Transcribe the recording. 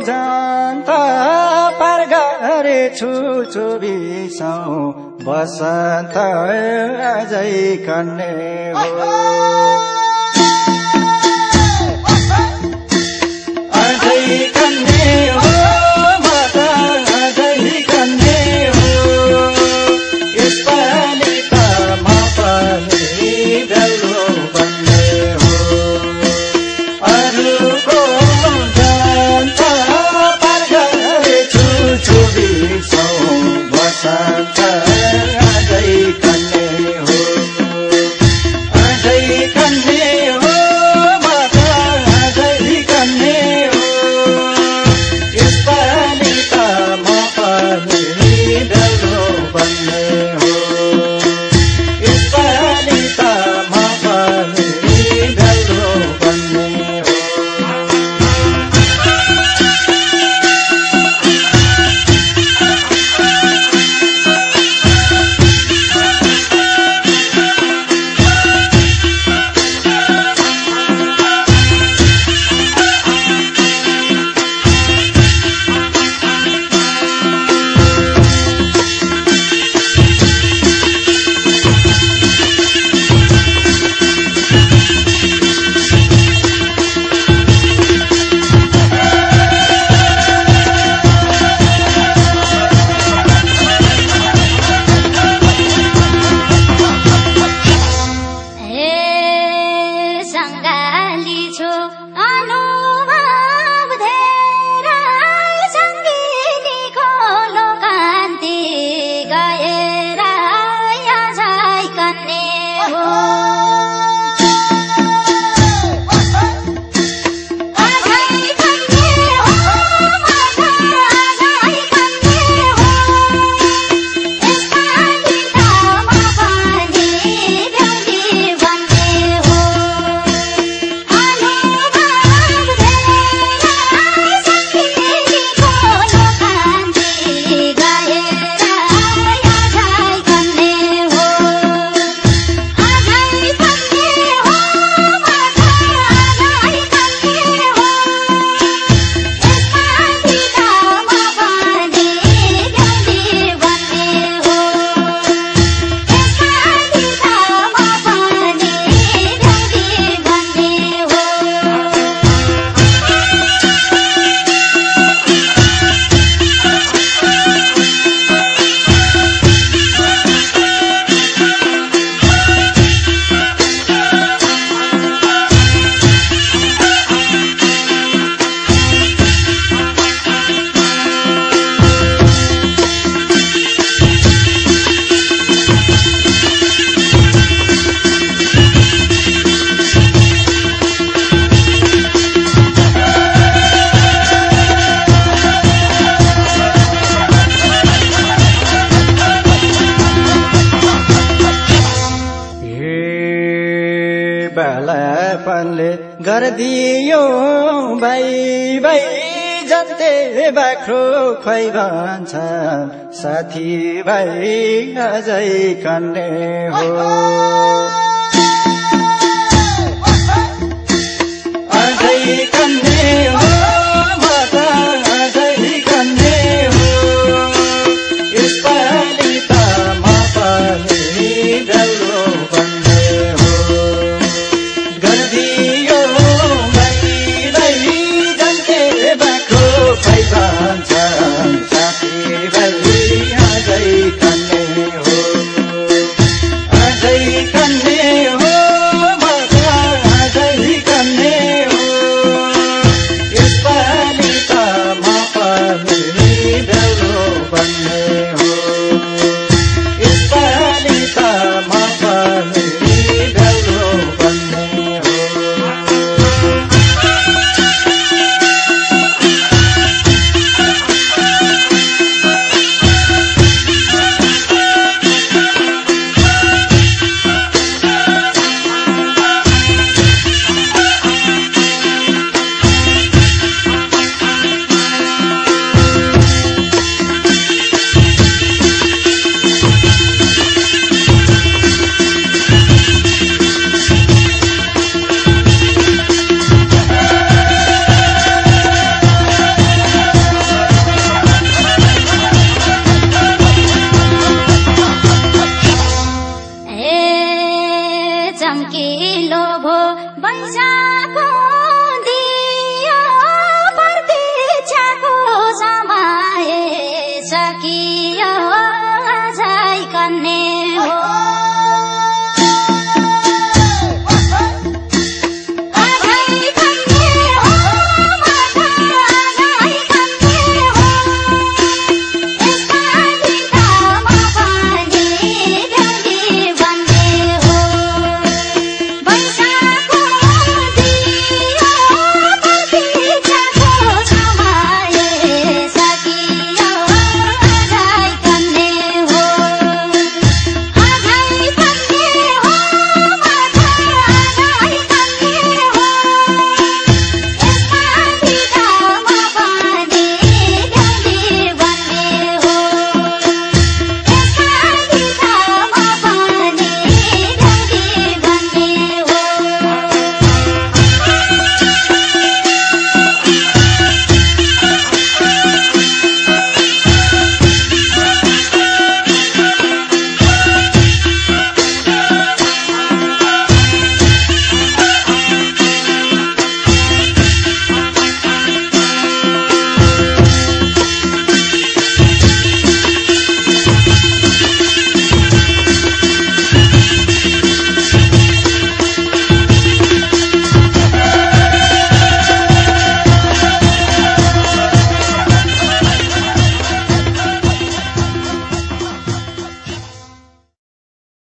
जान्त पार गरेछु चोबिसौ बसन्त अझै कन्ने हो। time. रङ्गाली छो अनु गरिदियो भाइ भाइ जन्ते बाख्रो खोइ भन्छ। साथी भाइ अझै कन्ने हो।